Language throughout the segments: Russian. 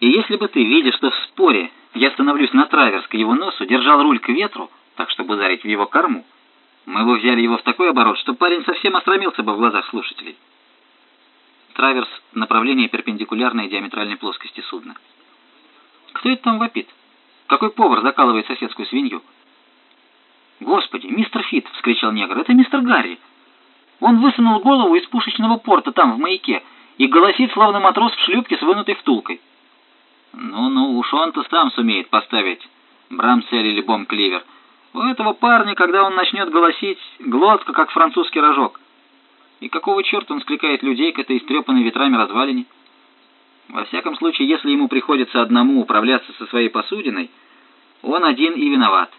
И если бы ты, видя, что в споре я становлюсь на траверс к его носу, держал руль к ветру, так чтобы ударить в его корму, мы бы взяли его в такой оборот, что парень совсем остромился бы в глазах слушателей. Траверс — направление перпендикулярной диаметральной плоскости судна. Кто это там вопит? Какой повар закалывает соседскую свинью? «Господи, мистер Фит!» — вскричал негр. «Это мистер Гарри! Он высунул голову из пушечного порта там, в маяке, и голосит, словно матрос в шлюпке с вынутой втулкой». «Ну-ну, уж он-то сам сумеет поставить Брамсель или Бом-Кливер. У этого парня, когда он начнет голосить, глотка, как французский рожок. И какого черта он скликает людей к этой истрепанной ветрами развалине? Во всяком случае, если ему приходится одному управляться со своей посудиной, он один и виноват.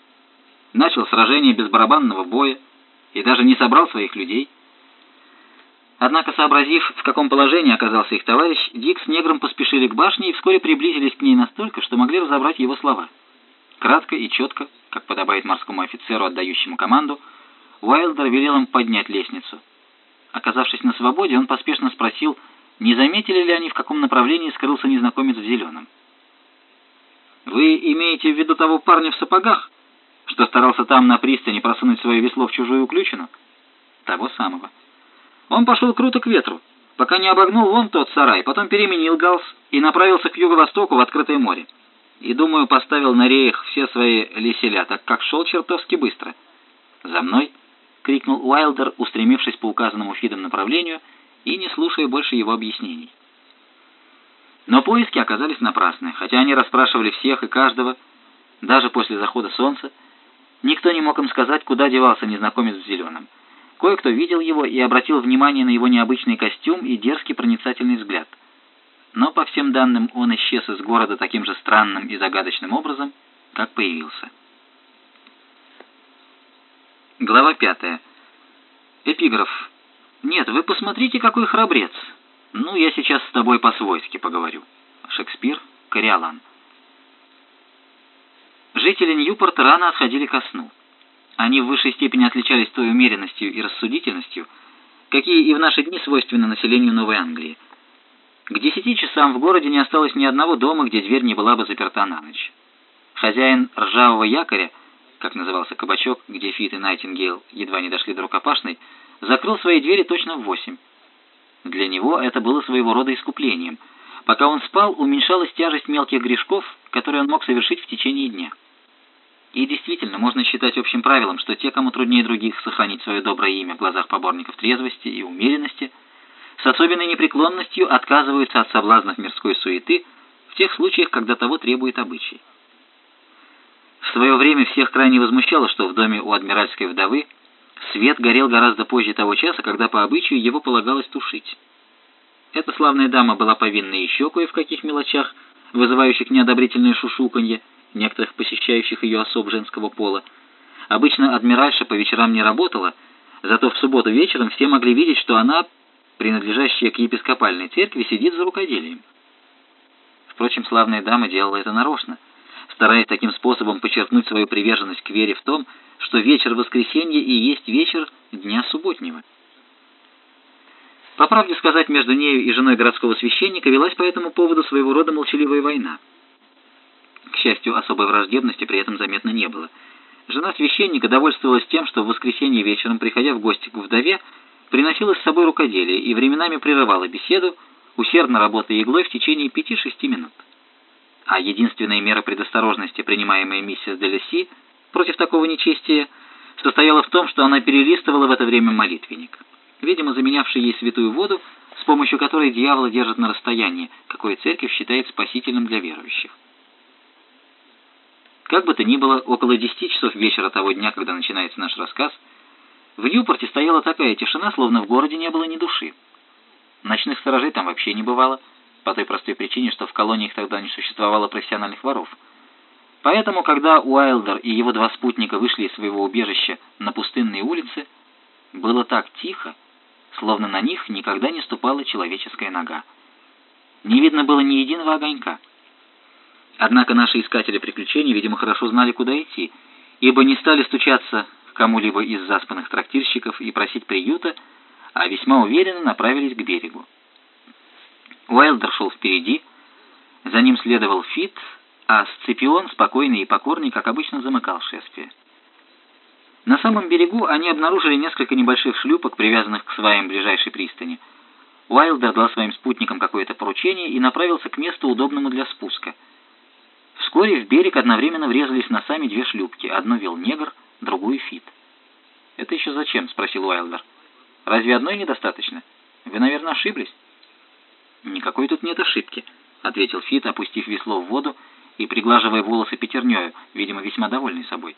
Начал сражение без барабанного боя и даже не собрал своих людей. Однако, сообразив, в каком положении оказался их товарищ, Дик с негром поспешили к башне и вскоре приблизились к ней настолько, что могли разобрать его слова. Кратко и четко, как подобает морскому офицеру, отдающему команду, Уайлдер велел им поднять лестницу. Оказавшись на свободе, он поспешно спросил, не заметили ли они, в каком направлении скрылся незнакомец в зеленом. «Вы имеете в виду того парня в сапогах, что старался там на пристани просунуть свое весло в чужую уключину?» «Того самого. Он пошел круто к ветру, пока не обогнул вон тот сарай, потом переменил галс и направился к юго-востоку в открытое море и, думаю, поставил на реях все свои леселя, так как шел чертовски быстро. «За мной!» — крикнул Уайлдер, устремившись по указанному Фидом направлению и не слушая больше его объяснений. Но поиски оказались напрасны, хотя они расспрашивали всех и каждого, даже после захода солнца. Никто не мог им сказать, куда девался незнакомец в зеленом. Кое-кто видел его и обратил внимание на его необычный костюм и дерзкий проницательный взгляд — но по всем данным он исчез из города таким же странным и загадочным образом, как появился. Глава пятая. Эпиграф. «Нет, вы посмотрите, какой храбрец. Ну, я сейчас с тобой по-свойски поговорю». Шекспир, Кориолан. Жители Ньюпорта рано отходили ко сну. Они в высшей степени отличались той умеренностью и рассудительностью, какие и в наши дни свойственны населению Новой Англии – к десяти часам в городе не осталось ни одного дома, где дверь не была бы заперта на ночь. Хозяин ржавого якоря, как назывался кабачок, где Фит и Найтингейл едва не дошли до рукопашной, закрыл свои двери точно в восемь. Для него это было своего рода искуплением. Пока он спал, уменьшалась тяжесть мелких грешков, которые он мог совершить в течение дня. И действительно, можно считать общим правилом, что те, кому труднее других сохранить свое доброе имя в глазах поборников трезвости и умеренности – с особенной непреклонностью отказываются от соблазнов мирской суеты в тех случаях, когда того требует обычай. В свое время всех крайне возмущало, что в доме у адмиральской вдовы свет горел гораздо позже того часа, когда по обычаю его полагалось тушить. Эта славная дама была повинна еще кое в каких мелочах, вызывающих неодобрительное шушуканье некоторых посещающих ее особ женского пола. Обычно адмиральша по вечерам не работала, зато в субботу вечером все могли видеть, что она принадлежащая к епископальной церкви, сидит за рукоделием. Впрочем, славная дама делала это нарочно, стараясь таким способом подчеркнуть свою приверженность к вере в том, что вечер воскресенья и есть вечер дня субботнего. По правде сказать, между нею и женой городского священника велась по этому поводу своего рода молчаливая война. К счастью, особой враждебности при этом заметно не было. Жена священника довольствовалась тем, что в воскресенье вечером, приходя в гости к вдове, приносила с собой рукоделие и временами прерывала беседу, усердно работая иглой в течение 5-6 минут. А единственная мера предосторожности, принимаемая миссис Делеси против такого нечестия, состояла в том, что она перелистывала в это время молитвенник, видимо, заменявший ей святую воду, с помощью которой дьявола держит на расстоянии, какое церковь считает спасительным для верующих. Как бы то ни было, около 10 часов вечера того дня, когда начинается наш рассказ, в Ньюпорте стояла такая тишина, словно в городе не было ни души. Ночных сторожей там вообще не бывало, по той простой причине, что в колониях тогда не существовало профессиональных воров. Поэтому, когда Уайлдер и его два спутника вышли из своего убежища на пустынные улицы, было так тихо, словно на них никогда не ступала человеческая нога. Не видно было ни единого огонька. Однако наши искатели приключений, видимо, хорошо знали, куда идти, ибо не стали стучаться кому-либо из заспанных трактирщиков и просить приюта, а весьма уверенно направились к берегу. Уайлдер шел впереди, За ним следовал Фит, а Сципион, спокойный и покорный, как обычно, замыкал шествие. На самом берегу они обнаружили несколько небольших шлюпок, привязанных к сваям ближайшей пристани. Уайлдер дал своим спутникам какое-то поручение и направился к месту, удобному для спуска. Вскоре в берег одновременно врезались носами две шлюпки. Одну вел негр, другую Фит. «Это еще зачем?» — спросил Уайлдер. «Разве одной недостаточно? Вы, наверное, ошиблись?» «Никакой тут нет ошибки», — ответил Фит, опустив весло в воду и приглаживая волосы пятернёю, видимо, весьма довольный собой.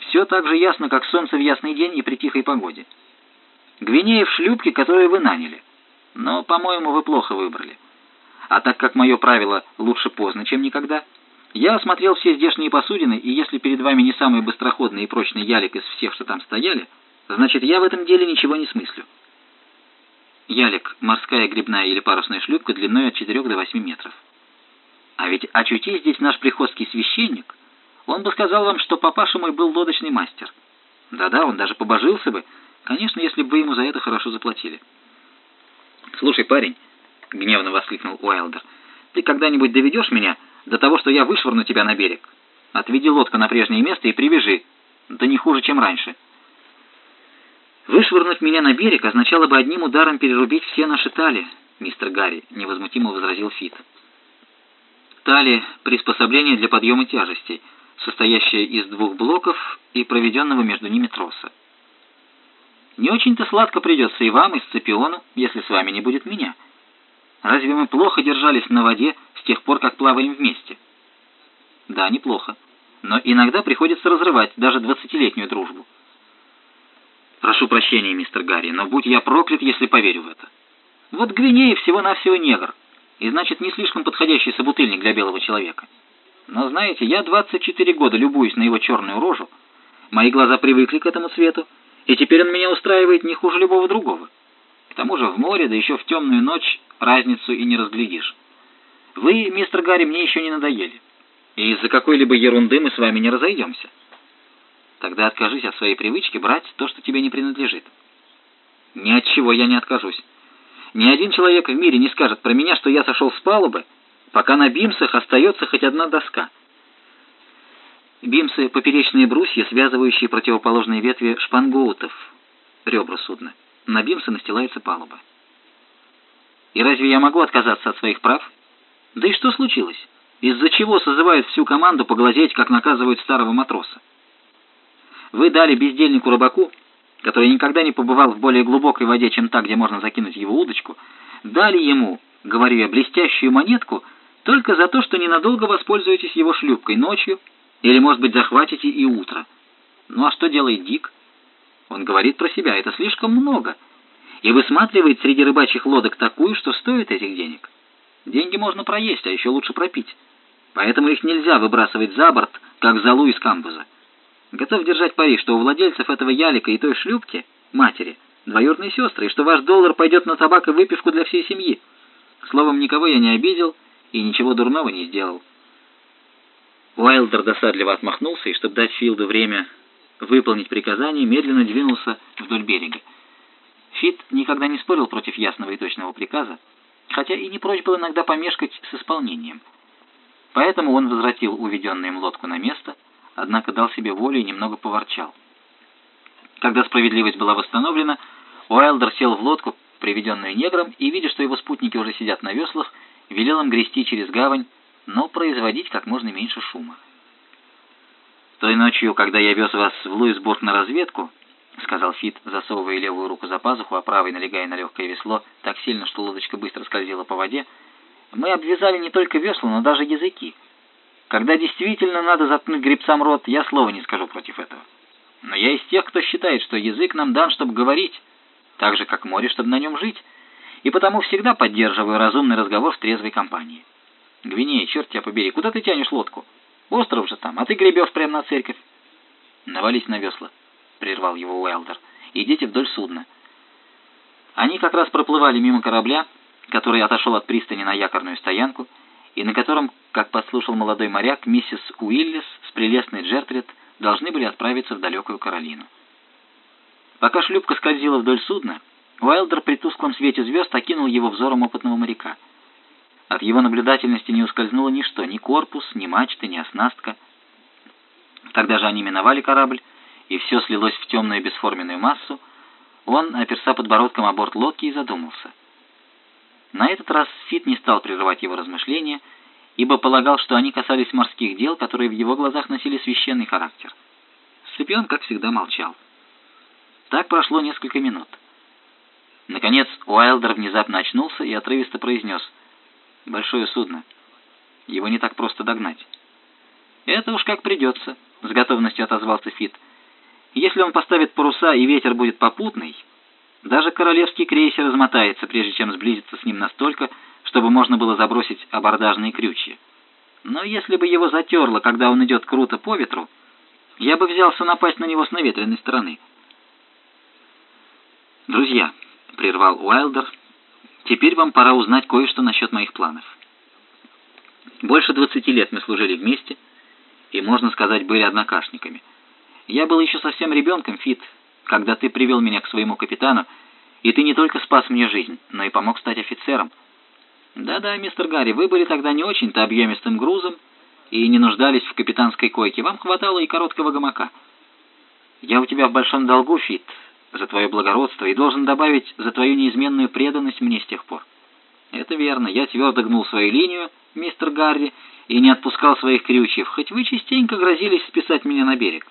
«Все так же ясно, как солнце в ясный день и при тихой погоде. Гвинея в шлюпке, которую вы наняли. Но, по-моему, вы плохо выбрали. А так как мое правило «лучше поздно, чем никогда», я осмотрел все здешние посудины, и если перед вами не самый быстроходный и прочный ялик из всех, что там стояли, значит, я в этом деле ничего не смыслю. Ялик – морская грибная или парусная шлюпка длиной от 4 до 8 метров. А ведь очутись здесь наш приходский священник, он бы сказал вам, что папаша мой был лодочный мастер. Да-да, он даже побожился бы, конечно, если бы ему за это хорошо заплатили. «Слушай, парень», — гневно воскликнул Уайлдер, — «ты когда-нибудь доведешь меня до того, что я вышвырну тебя на берег? Отведи лодку на прежнее место и привяжи, да не хуже, чем раньше». «Вышвырнуть меня на берег означало бы одним ударом перерубить все наши тали», мистер Гарри, — невозмутимо возразил Фит. Тали — приспособление для подъема тяжестей, состоящее из двух блоков и проведенного между ними троса. Не очень-то сладко придется и вам, и Сципиону, если с вами не будет меня. Разве мы плохо держались на воде с тех пор, как плаваем вместе? Да, неплохо. Но иногда приходится разрывать даже двадцатилетнюю дружбу. Прошу прощения, мистер Гарри, но будь я проклят, если поверю в это. Вот Гвинея всего-навсего негр, и значит не слишком подходящий собутыльник для белого человека. Но знаете, я 24 года любуюсь на его черную рожу, мои глаза привыкли к этому цвету, и теперь он меня устраивает не хуже любого другого. К тому же в море, да еще в темную ночь, разницу и не разглядишь. Вы, мистер Гарри, мне еще не надоели, и из-за какой-либо ерунды мы с вами не разойдемся. Тогда откажись от своей привычки брать то, что тебе не принадлежит. Ни от чего я не откажусь. Ни один человек в мире не скажет про меня, что я сошел с палубы, пока на бимсах остается хоть одна доска. Бимсы — поперечные брусья, связывающие противоположные ветви шпангоутов, ребра судна. На бимсы настилается палуба. И разве я могу отказаться от своих прав? Да и что случилось? Из-за чего созывают всю команду поглазеть, как наказывают старого матроса? Вы дали бездельнику-рыбаку, который никогда не побывал в более глубокой воде, чем та, где можно закинуть его удочку, дали ему, говорю я, блестящую монетку только за то, что ненадолго воспользуетесь его шлюпкой ночью или, может быть, захватите и утро. Ну а что делает Дик? Он говорит про себя, это слишком много. И высматривает среди рыбачьих лодок такую, что стоит этих денег. Деньги можно проесть, а еще лучше пропить. Поэтому их нельзя выбрасывать за борт, как залу из камбуза. Готов держать пари, что у владельцев этого ялика и той шлюпки, матери, двоюродные сестры, и что ваш доллар пойдет на табак и выпивку для всей семьи. Словом, никого я не обидел и ничего дурного не сделал. Уайлдер досадливо отмахнулся, и, чтобы дать Филду время выполнить приказание, медленно двинулся вдоль берега. Фит никогда не спорил против ясного и точного приказа, хотя и не прочь был иногда помешкать с исполнением. Поэтому он возвратил уведенную им лодку на место, однако дал себе волю и немного поворчал. Когда справедливость была восстановлена, Уайлдер сел в лодку, приведенную негром, и, видя, что его спутники уже сидят на веслах, велел им грести через гавань, но производить как можно меньше шума. «Той ночью, когда я вез вас в Луисбург на разведку», — сказал Фит, засовывая левую руку за пазуху, а правой налегая на легкое весло так сильно, что лодочка быстро скользила по воде, «мы обвязали не только весла, но даже языки. Когда действительно надо заткнуть гребцам рот, я слова не скажу против этого. Но я из тех, кто считает, что язык нам дан, чтобы говорить, так же, как море, чтобы на нем жить, и потому всегда поддерживаю разумный разговор в трезвой компании». Гвинея, черт тебя побери, куда ты тянешь лодку? Остров же там, а ты гребешь прямо на церковь. Навались на весла, прервал его Уэлдер. Идите вдоль судна. Они как раз проплывали мимо корабля, который отошел от пристани на якорную стоянку, и на котором, как подслушал молодой моряк, миссис Уиллис с прелестной Джертрид должны были отправиться в далекую Каролину. Пока шлюпка скользила вдоль судна, Уайлдер при тусклом свете звезд окинул его взором опытного моряка — От его наблюдательности не ускользнуло ничто, ни корпус, ни мачты, ни оснастка. Когда же они миновали корабль, и все слилось в темную бесформенную массу, он, оперся подбородком о борт лодки, и задумался. На этот раз Фит не стал прерывать его размышления, ибо полагал, что они касались морских дел, которые в его глазах носили священный характер. Сципион, как всегда, молчал. Так прошло несколько минут. Наконец Уайлдер внезапно очнулся и отрывисто произнес «Большое судно. Его не так просто догнать». «Это уж как придется», — с готовностью отозвался Фит. «Если он поставит паруса и ветер будет попутный, даже королевский крейсер размотается, прежде чем сблизиться с ним настолько, чтобы можно было забросить абордажные крючья. Но если бы его затерло, когда он идет круто по ветру, я бы взялся напасть на него с наветренной стороны». «Друзья», — прервал Уайлдер, — «теперь вам пора узнать кое-что насчет моих планов. Больше двадцати лет мы служили вместе, и, можно сказать, были однокашниками. Я был еще совсем ребенком, Фит, когда ты привел меня к своему капитану, и ты не только спас мне жизнь, но и помог стать офицером. Да-да, мистер Гарри, вы были тогда не очень-то объемистым грузом и не нуждались в капитанской койке. Вам хватало и короткого гамака. Я у тебя в большом долгу, Фит, за твое благородство и должен добавить за твою неизменную преданность мне с тех пор. Это верно, я твердо гнул свою линию, мистер Гарри, и не отпускал своих крючьев, хоть вы частенько грозились списать меня на берег.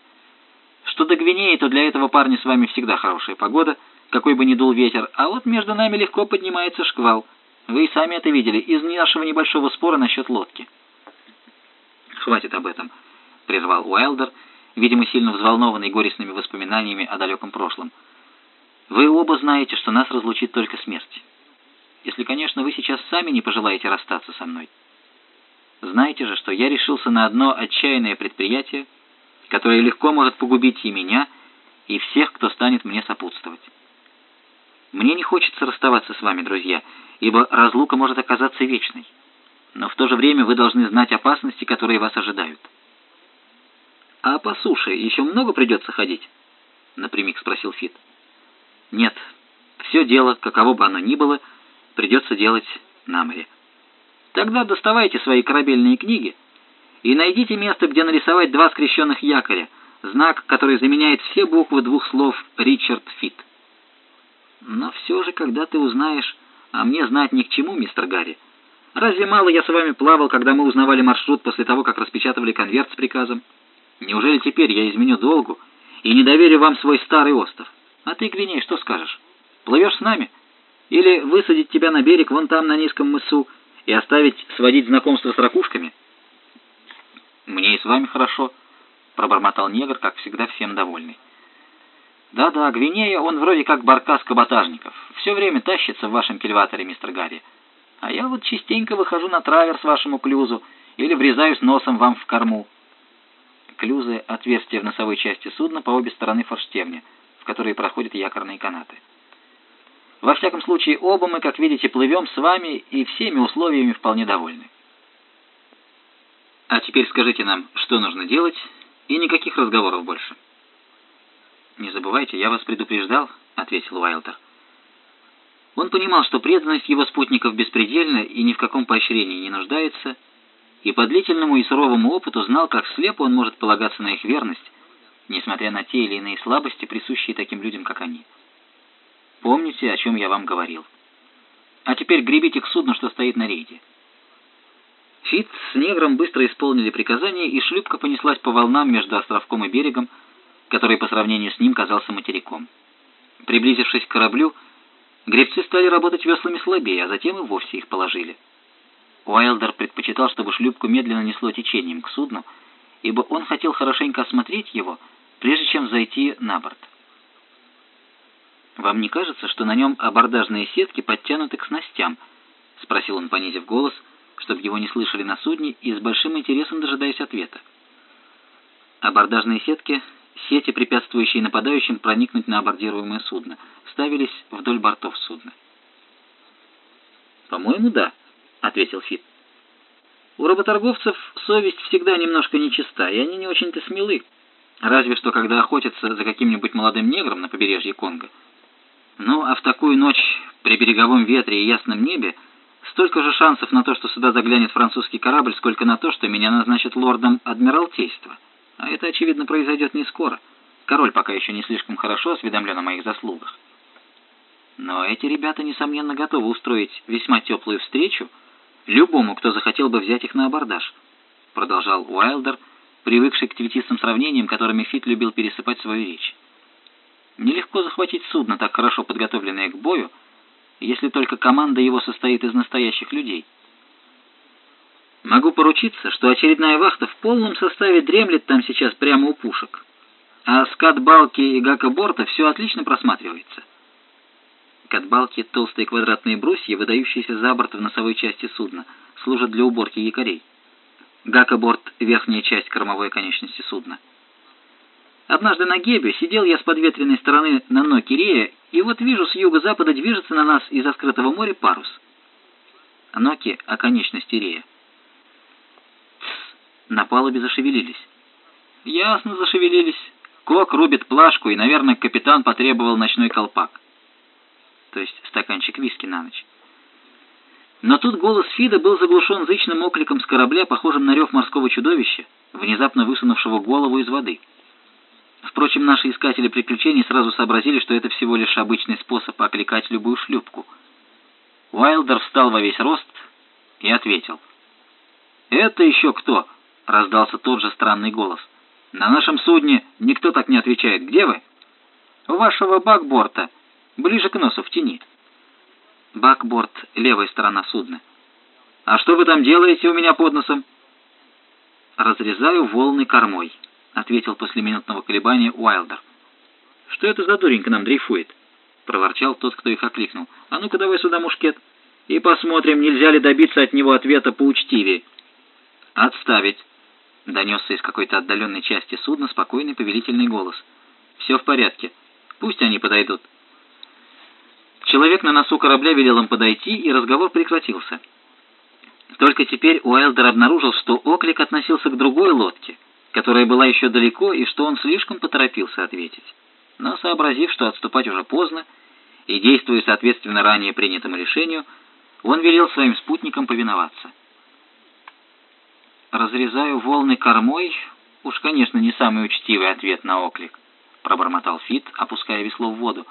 Что до Гвинеи, то для этого парня с вами всегда хорошая погода, какой бы ни дул ветер, а вот между нами легко поднимается шквал. Вы и сами это видели из нашего небольшого спора насчет лодки. «Хватит об этом», — прервал Уайлдер, видимо, сильно взволнованный горестными воспоминаниями о далеком прошлом. «Вы оба знаете, что нас разлучит только смерть. Если, конечно, вы сейчас сами не пожелаете расстаться со мной». Знаете же, что я решился на одно отчаянное предприятие, которое легко может погубить и меня, и всех, кто станет мне сопутствовать. Мне не хочется расставаться с вами, друзья, ибо разлука может оказаться вечной. Но в то же время вы должны знать опасности, которые вас ожидают. «А по суше еще много придется ходить?» — напрямик спросил Фит. «Нет, все дело, каково бы оно ни было, придется делать на море». Тогда доставайте свои корабельные книги и найдите место, где нарисовать два скрещенных якоря, знак, который заменяет все буквы двух слов «Ричард Фит». Но все же, когда ты узнаешь, а мне знать ни к чему, мистер Гарри, разве мало я с вами плавал, когда мы узнавали маршрут после того, как распечатывали конверт с приказом? Неужели теперь я изменю долгу и не доверю вам свой старый остров? А ты, Гвиней, что скажешь? Плывешь с нами? Или высадить тебя на берег вон там, на низком мысу, и оставить сводить знакомство с ракушками? Мне и с вами хорошо, пробормотал негр, как всегда всем довольный. Да-да, Гвинея, он вроде как баркас каботажников. Все время тащится в вашем кильваторе, мистер Гарри. А я вот частенько выхожу на траверс вашему клюзу или врезаюсь носом вам в корму. Клюзы — отверстия в носовой части судна по обе стороны форштевня, в которые проходят якорные канаты. Во всяком случае, оба мы, как видите, плывем с вами и всеми условиями вполне довольны. А теперь скажите нам, что нужно делать, и никаких разговоров больше. «Не забывайте, я вас предупреждал», — ответил Уайлдер. Он понимал, что преданность его спутников беспредельна и ни в каком поощрении не нуждается, и по длительному и суровому опыту знал, как слепо он может полагаться на их верность, несмотря на те или иные слабости, присущие таким людям, как они. Помните, о чем я вам говорил. А теперь гребите к судну, что стоит на рейде». Фит с негром быстро исполнили приказание, и шлюпка понеслась по волнам между островком и берегом, который по сравнению с ним казался материком. Приблизившись к кораблю, гребцы стали работать веслами слабее, а затем и вовсе их положили. Уайлдер предпочитал, чтобы шлюпку медленно несло течением к судну, ибо он хотел хорошенько осмотреть его, прежде чем зайти на борт. «Вам не кажется, что на нем абордажные сетки подтянуты к снастям?» — спросил он, понизив голос, чтобы его не слышали на судне, и с большим интересом дожидаясь ответа. Абордажные сетки — сети, препятствующие нападающим проникнуть на абордируемое судно, ставились вдоль бортов судна. «По-моему, да», — ответил Фит. «У работорговцев совесть всегда немножко нечиста, и они не очень-то смелы, разве что когда охотятся за каким-нибудь молодым негром на побережье Конго». Ну, а в такую ночь при береговом ветре и ясном небе Столько же шансов на то, что сюда заглянет французский корабль, сколько на то, что меня назначат лордом Адмиралтейства. А это, очевидно, произойдет не скоро. Король пока еще не слишком хорошо осведомлен о моих заслугах. Но эти ребята, несомненно, готовы устроить весьма теплую встречу любому, кто захотел бы взять их на абордаж, продолжал Уайлдер, привыкший к цветистым сравнениям, которыми Фит любил пересыпать свою речь. Нелегко захватить судно, так хорошо подготовленное к бою, если только команда его состоит из настоящих людей. Могу поручиться, что очередная вахта в полном составе дремлет там сейчас прямо у пушек, а скат балки и гака борта все отлично просматривается. Катбалки, толстые квадратные брусья, выдающиеся за борт в носовой части судна, служат для уборки якорей. Гакоборт — верхняя часть кормовой конечности судна. Однажды на Гебе сидел я с подветренной стороны на ноке Рея, и вот вижу, с юго-запада движется на нас из открытого моря парус. Ноки — оконечности Рея. Тсс, на палубе зашевелились. Ясно зашевелились. Кок рубит плашку, и, наверное, капитан потребовал ночной колпак то есть стаканчик виски на ночь. Но тут голос Фида был заглушен зычным окликом с корабля, похожим на рев морского чудовища, внезапно высунувшего голову из воды. Впрочем, наши искатели приключений сразу сообразили, что это всего лишь обычный способ окликать любую шлюпку. Уайлдер встал во весь рост и ответил. «Это еще кто?» — раздался тот же странный голос. «На нашем судне никто так не отвечает. Где вы?» «У вашего бакборта», ближе к носу, в тени. Бакборд — левая сторона судна. «А что вы там делаете у меня под носом?» «Разрезаю волны кормой», — ответил после минутного колебания Уайлдер. «Что это за дурень к нам дрейфует?» — проворчал тот, кто их окликнул. «А ну-ка давай сюда мушкет, и посмотрим, нельзя ли добиться от него ответа поучтивее». «Отставить», — донесся из какой-то отдаленной части судна спокойный повелительный голос. «Все в порядке. Пусть они подойдут». Человек на носу корабля велел им подойти, и разговор прекратился. Только теперь Уайлдер обнаружил, что оклик относился к другой лодке, которая была еще далеко, и что он слишком поторопился ответить. Но, сообразив, что отступать уже поздно, и действуя соответственно ранее принятому решению, он велел своим спутникам повиноваться. «Разрезаю волны кормой» — уж, конечно, не самый учтивый ответ на оклик, — пробормотал Фит, опуская весло в воду.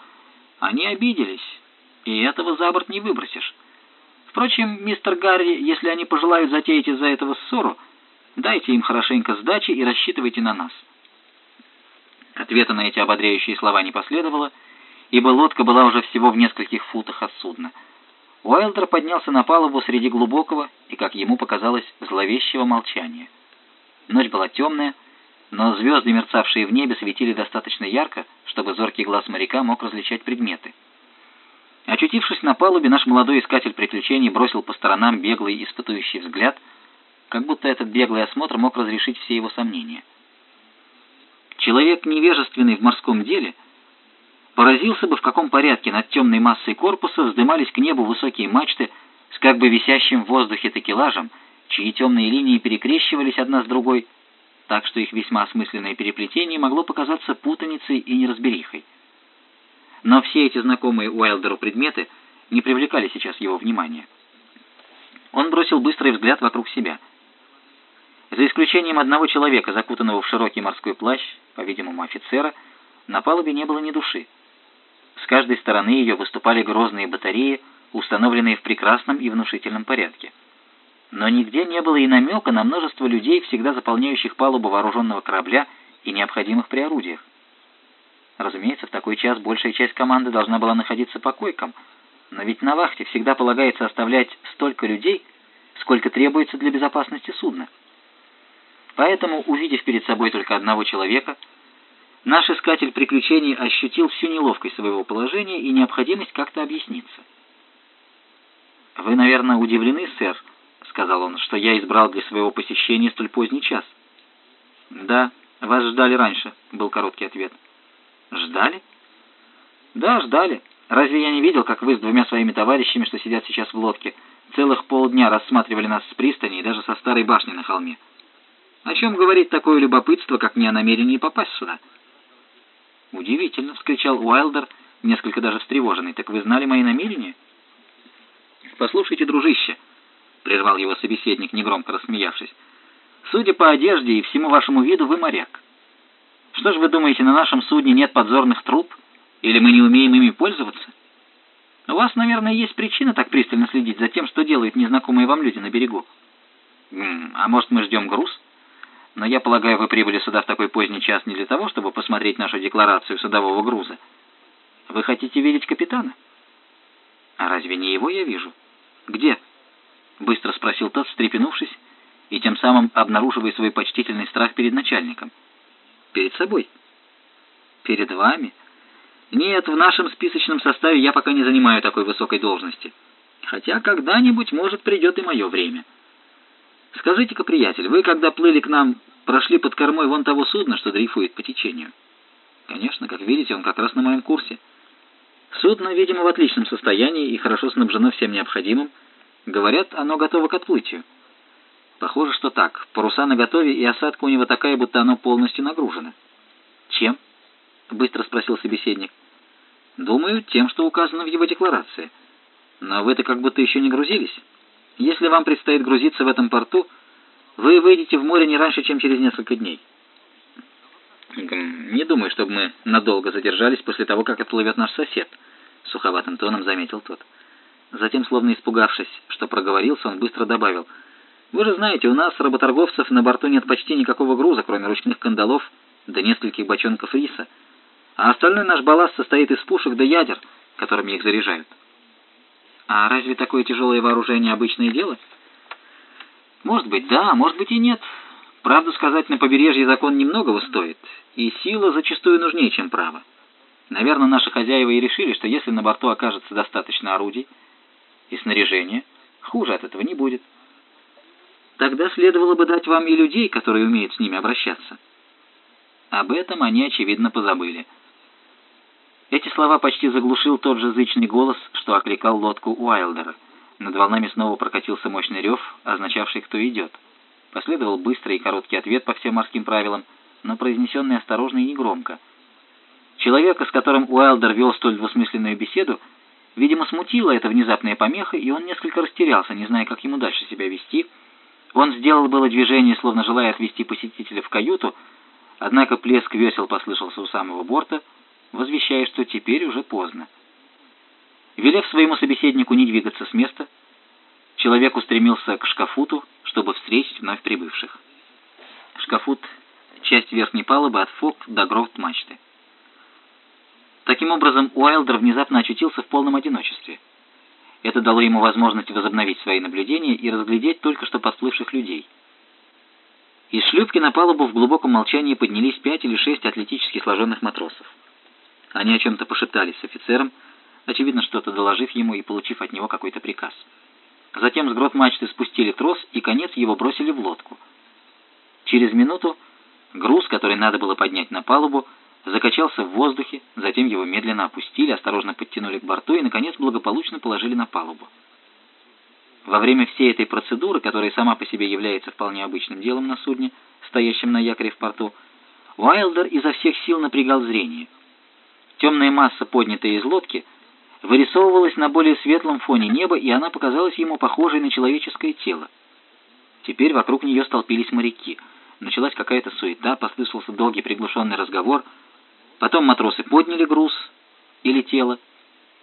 Они обиделись, и этого за борт не выбросишь. Впрочем, мистер Гарри, если они пожелают затеять из-за этого ссору, дайте им хорошенько сдачи и рассчитывайте на нас. Ответа на эти ободряющие слова не последовало, ибо лодка была уже всего в нескольких футах от судна. Уайлдер поднялся на палубу среди глубокого и, как ему показалось, зловещего молчания. Ночь была темная, но звезды, мерцавшие в небе, светили достаточно ярко, чтобы зоркий глаз моряка мог различать предметы. Очутившись на палубе, наш молодой искатель приключений бросил по сторонам беглый испытующий взгляд, как будто этот беглый осмотр мог разрешить все его сомнения. Человек, невежественный в морском деле, поразился бы, в каком порядке над темной массой корпуса вздымались к небу высокие мачты с как бы висящим в воздухе такелажем, чьи темные линии перекрещивались одна с другой, так что их весьма осмысленное переплетение могло показаться путаницей и неразберихой. Но все эти знакомые Уайлдеру предметы не привлекали сейчас его внимания. Он бросил быстрый взгляд вокруг себя. За исключением одного человека, закутанного в широкий морской плащ, по-видимому офицера, на палубе не было ни души. С каждой стороны ее выступали грозные батареи, установленные в прекрасном и внушительном порядке. Но нигде не было и намека на множество людей, всегда заполняющих палубу вооруженного корабля и необходимых при орудиях. Разумеется, в такой час большая часть команды должна была находиться по койкам, но ведь на вахте всегда полагается оставлять столько людей, сколько требуется для безопасности судна. Поэтому, увидев перед собой только одного человека, наш искатель приключений ощутил всю неловкость своего положения и необходимость как-то объясниться. «Вы, наверное, удивлены, сэр», — сказал он, — «что я избрал для своего посещения столь поздний час». «Да, вас ждали раньше», — был короткий ответ. Ждали? Да, ждали. Разве я не видел, как вы с двумя своими товарищами, что сидят сейчас в лодке, целых полдня рассматривали нас с пристани и даже со старой башни на холме? О чем говорит такое любопытство, как не о намерении попасть сюда? Удивительно, вскричал Уайлдер, несколько даже встревоженный. Так вы знали мои намерения? «Послушайте, дружище», — прервал его собеседник, негромко рассмеявшись, «судя по одежде и всему вашему виду, вы моряк. Что же вы думаете, на нашем судне нет подзорных труб? Или мы не умеем ими пользоваться? У вас, наверное, есть причина так пристально следить за тем, что делают незнакомые вам люди на берегу. А может, мы ждем груз? Но я полагаю, вы прибыли сюда в такой поздний час не для того, чтобы посмотреть нашу декларацию судового груза. Вы хотите видеть капитана? А разве не его я вижу? Где? Быстро спросил тот, встрепенувшись, и тем самым обнаруживая свой почтительный страх перед начальником. Перед собой. Перед вами? Нет, в нашем списочном составе я пока не занимаю такой высокой должности. Хотя когда-нибудь, может, придет и мое время. Скажите-ка, приятель, вы, когда плыли к нам, прошли под кормой вон того судна, что дрейфует по течению? Конечно, как видите, он как раз на моем курсе. Судно, видимо, в отличном состоянии и хорошо снабжено всем необходимым. Говорят, оно готово к отплытию. Похоже, что так. Паруса наготове, и осадка у него такая, будто оно полностью нагружено. Чем? Быстро спросил собеседник. Думаю, тем, что указано в его декларации. Но вы-то как будто еще не грузились. Если вам предстоит грузиться в этом порту, вы выйдете в море не раньше, чем через несколько дней. Не думаю, чтобы мы надолго задержались после того, как отплывет наш сосед, суховатым тоном заметил тот. Затем, словно испугавшись, что проговорился, он быстро добавил: "Вы же знаете, у нас работорговцев на борту нет почти никакого груза, кроме ручных кандалов да нескольких бочонков риса, а остальной наш балласт состоит из пушек да ядер, которыми их заряжают". А разве такое тяжелое вооружение обычное дело? Может быть, да, может быть и нет. Правду сказать, на побережье закон немногого стоит, и сила зачастую нужнее, чем право. Наверное, наши хозяева и решили, что если на борту окажется достаточно орудий и снаряжения, хуже от этого не будет. Тогда следовало бы дать вам и людей, которые умеют с ними обращаться. Об этом они, очевидно, позабыли. Эти слова почти заглушил тот же зычный голос, что окликал лодку Уайлдера. Над волнами снова прокатился мощный рев, означавший, кто идет. Последовал быстрый и короткий ответ по всем морским правилам, но произнесенный осторожно и негромко. Человека, с которым Уайлдер вел столь двусмысленную беседу, видимо, смутила эта внезапная помеха, и он несколько растерялся, не зная, как ему дальше себя вести. Он сделал было движение, словно желая отвести посетителя в каюту, однако плеск весел послышался у самого борта — возвещая, что теперь уже поздно. Велев своему собеседнику не двигаться с места, человек устремился к шкафуту, чтобы встретить вновь прибывших. Шкафут — часть верхней палубы от фок до грофт мачты. Таким образом, Уайлдер внезапно очутился в полном одиночестве. Это дало ему возможность возобновить свои наблюдения и разглядеть только что подплывших людей. Из шлюпки на палубу в глубоком молчании поднялись пять или шесть атлетически сложенных матросов. Они о чем-то пошептались с офицером, очевидно, что-то доложив ему и получив от него какой-то приказ. Затем с грот мачты спустили трос и конец его бросили в лодку. Через минуту груз, который надо было поднять на палубу, закачался в воздухе, затем его медленно опустили, осторожно подтянули к борту и, наконец, благополучно положили на палубу. Во время всей этой процедуры, которая сама по себе является вполне обычным делом на судне, стоящем на якоре в порту, Уайлдер изо всех сил напрягал зрение — Темная масса, поднятая из лодки, вырисовывалась на более светлом фоне неба, и она показалась ему похожей на человеческое тело. Теперь вокруг нее столпились моряки. Началась какая-то суета, послышался долгий приглушенный разговор. Потом матросы подняли груз или тело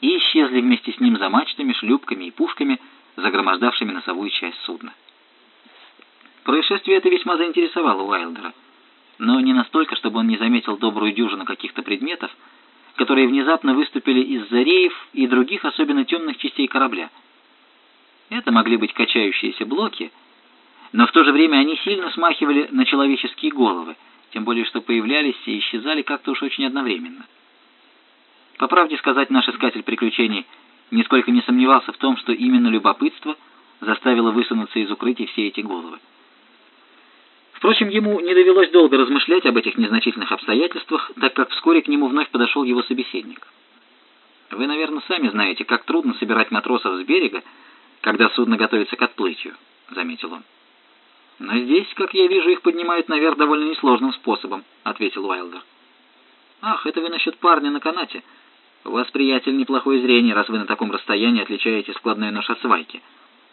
и исчезли вместе с ним за мачтами, шлюпками и пушками, загромождавшими носовую часть судна. Происшествие это весьма заинтересовало Уайлдера, но не настолько, чтобы он не заметил добрую дюжину каких-то предметов, которые внезапно выступили из-за реев и других особенно темных частей корабля. Это могли быть качающиеся блоки, но в то же время они сильно смахивали на человеческие головы, тем более что появлялись и исчезали как-то уж очень одновременно. По правде сказать, наш искатель приключений нисколько не сомневался в том, что именно любопытство заставило высунуться из укрытий все эти головы. Впрочем, ему не довелось долго размышлять об этих незначительных обстоятельствах, так как вскоре к нему вновь подошел его собеседник. «Вы, наверное, сами знаете, как трудно собирать матросов с берега, когда судно готовится к отплытию», — заметил он. «Но здесь, как я вижу, их поднимают наверх довольно несложным способом», — ответил Уайлдер. «Ах, это вы насчет парня на канате. У вас, приятель, неплохое зрение, раз вы на таком расстоянии отличаете складной нож от свайки.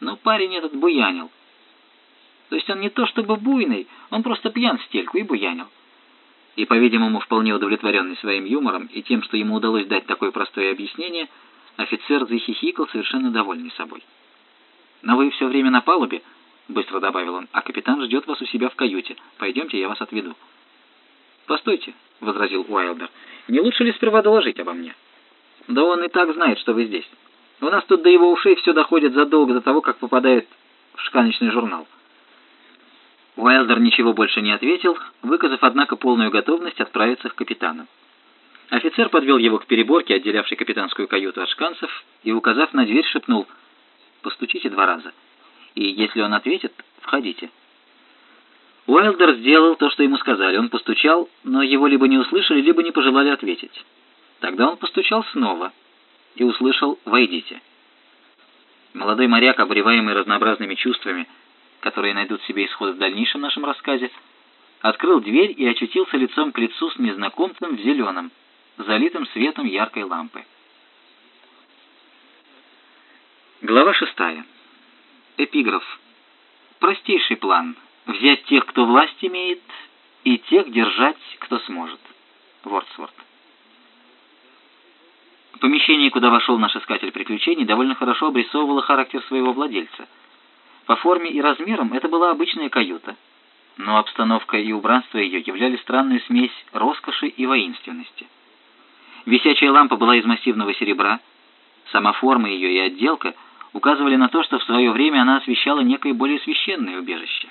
Но парень этот буянил. То есть он не то чтобы буйный, он просто пьян в стельку и буянил. И, по-видимому, вполне удовлетворенный своим юмором и тем, что ему удалось дать такое простое объяснение, офицер захихикал, совершенно довольный собой. «Но вы все время на палубе», — быстро добавил он, — «а капитан ждет вас у себя в каюте. Пойдемте, я вас отведу». «Постойте», — возразил Уайлдер, — «не лучше ли сперва доложить обо мне?» «Да он и так знает, что вы здесь. У нас тут до его ушей все доходит задолго до того, как попадает в шканечный журнал». Уайлдер ничего больше не ответил, выказав, однако, полную готовность отправиться к капитану. Офицер подвел его к переборке, отделявшей капитанскую каюту от шканцев, и, указав на дверь, шепнул «Постучите два раза, и если он ответит, входите». Уайлдер сделал то, что ему сказали. Он постучал, но его либо не услышали, либо не пожелали ответить. Тогда он постучал снова и услышал «Войдите». Молодой моряк, обреваемый разнообразными чувствами, которые найдут себе исход в дальнейшем нашем рассказе, открыл дверь и очутился лицом к лицу с незнакомцем в зеленом, залитым светом яркой лампы. Глава шестая. Эпиграф. Простейший план. Взять тех, кто власть имеет, и тех держать, кто сможет. Вордсворт. Помещение, куда вошел наш искатель приключений, довольно хорошо обрисовывало характер своего владельца — по форме и размерам это была обычная каюта, но обстановка и убранство ее являли странную смесь роскоши и воинственности. Висячая лампа была из массивного серебра, сама форма ее и отделка указывали на то, что в свое время она освещала некое более священное убежище.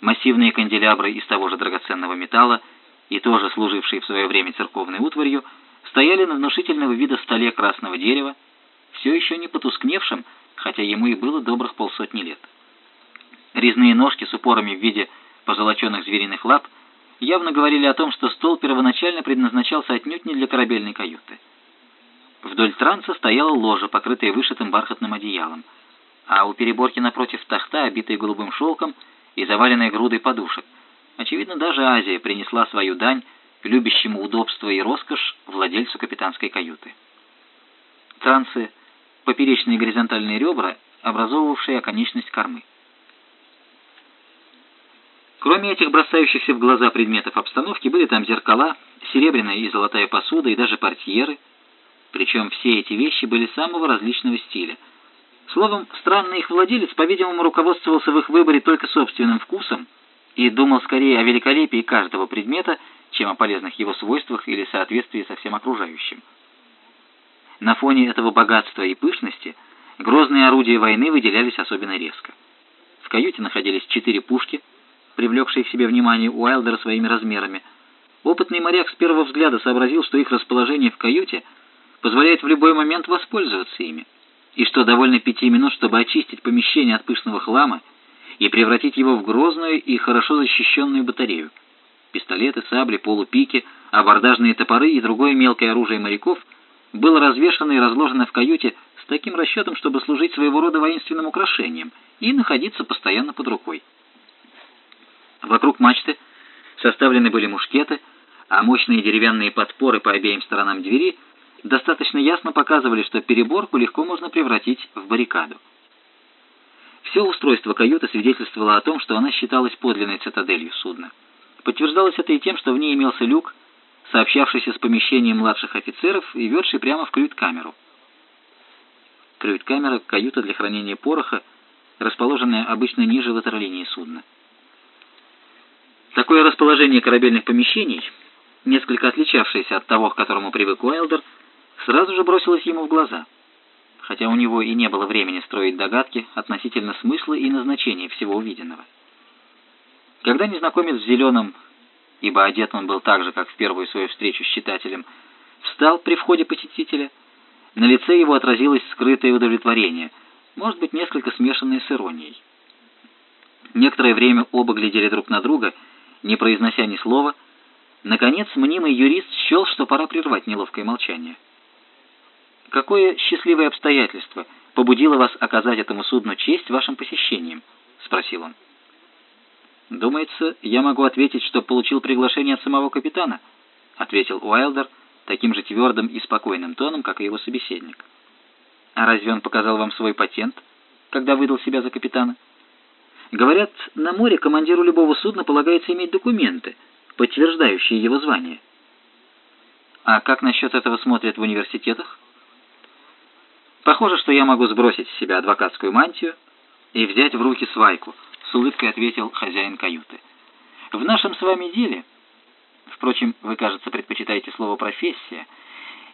Массивные канделябры из того же драгоценного металла и тоже служившие в свое время церковной утварью стояли на внушительного вида столе красного дерева, все еще не потускневшим, хотя ему и было добрых полсотни лет. Резные ножки с упорами в виде позолоченных звериных лап явно говорили о том, что стол первоначально предназначался отнюдь не для корабельной каюты. Вдоль транса стояла ложа, покрытая вышитым бархатным одеялом, а у переборки напротив тахта, обитая голубым шелком и заваленная грудой подушек. Очевидно, даже Азия принесла свою дань любящему удобство и роскошь владельцу капитанской каюты. Трансы поперечные горизонтальные ребра, образовывавшие оконечность кормы. Кроме этих бросающихся в глаза предметов обстановки, были там зеркала, серебряная и золотая посуда и даже портьеры, причем все эти вещи были самого различного стиля. Словом, странный их владелец, по-видимому, руководствовался в их выборе только собственным вкусом и думал скорее о великолепии каждого предмета, чем о полезных его свойствах или соответствии со всем окружающим. На фоне этого богатства и пышности грозные орудия войны выделялись особенно резко. В каюте находились четыре пушки, привлекшие к себе внимание Уайлдера своими размерами. Опытный моряк с первого взгляда сообразил, что их расположение в каюте позволяет в любой момент воспользоваться ими, и что довольно пяти минут, чтобы очистить помещение от пышного хлама и превратить его в грозную и хорошо защищенную батарею. Пистолеты, сабли, полупики, абордажные топоры и другое мелкое оружие моряков – было развешано и разложено в каюте с таким расчетом, чтобы служить своего рода воинственным украшением и находиться постоянно под рукой. Вокруг мачты составлены были мушкеты, а мощные деревянные подпоры по обеим сторонам двери достаточно ясно показывали, что переборку легко можно превратить в баррикаду. Все устройство каюты свидетельствовало о том, что она считалась подлинной цитаделью судна. Подтверждалось это и тем, что в ней имелся люк, сообщавшийся с помещением младших офицеров и ведший прямо в кают-камеру. Кают-камера — каюта для хранения пороха, расположенная обычно ниже ватерлинии судна. Такое расположение корабельных помещений, несколько отличавшееся от того, к которому привык Уайлдер, сразу же бросилось ему в глаза, хотя у него и не было времени строить догадки относительно смысла и назначения всего увиденного. Когда незнакомец в зеленом ибо одет он был так же, как в первую свою встречу с читателем, встал при входе посетителя. На лице его отразилось скрытое удовлетворение, может быть, несколько смешанное с иронией. Некоторое время оба глядели друг на друга, не произнося ни слова. Наконец, мнимый юрист счел, что пора прервать неловкое молчание. «Какое счастливое обстоятельство побудило вас оказать этому судну честь вашим посещением?» — спросил он. «Думается, я могу ответить, что получил приглашение от самого капитана», — ответил Уайлдер, таким же твердым и спокойным тоном, как и его собеседник. «А разве он показал вам свой патент, когда выдал себя за капитана?» «Говорят, на море командиру любого судна полагается иметь документы, подтверждающие его звание». «А как насчет этого смотрят в университетах?» «Похоже, что я могу сбросить с себя адвокатскую мантию и взять в руки свайку», — с улыбкой ответил хозяин каюты. «В нашем с вами деле...» Впрочем, вы, кажется, предпочитаете слово «профессия».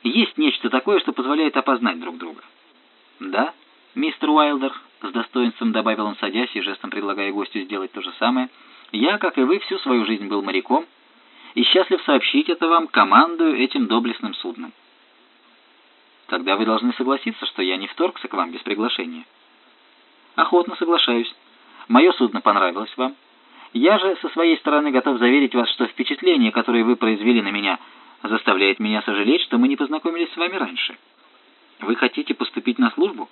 Есть нечто такое, что позволяет опознать друг друга. Да, мистер Уайлдер, с достоинством добавил он, садясь и жестом предлагая гостю сделать то же самое, я, как и вы, всю свою жизнь был моряком, и счастлив сообщить это вам, командую этим доблестным судном. Тогда вы должны согласиться, что я не вторгся к вам без приглашения. Охотно соглашаюсь. Мое судно понравилось вам. Я же со своей стороны готов заверить вас, что впечатление, которое вы произвели на меня, заставляет меня сожалеть, что мы не познакомились с вами раньше. Вы хотите поступить на службу?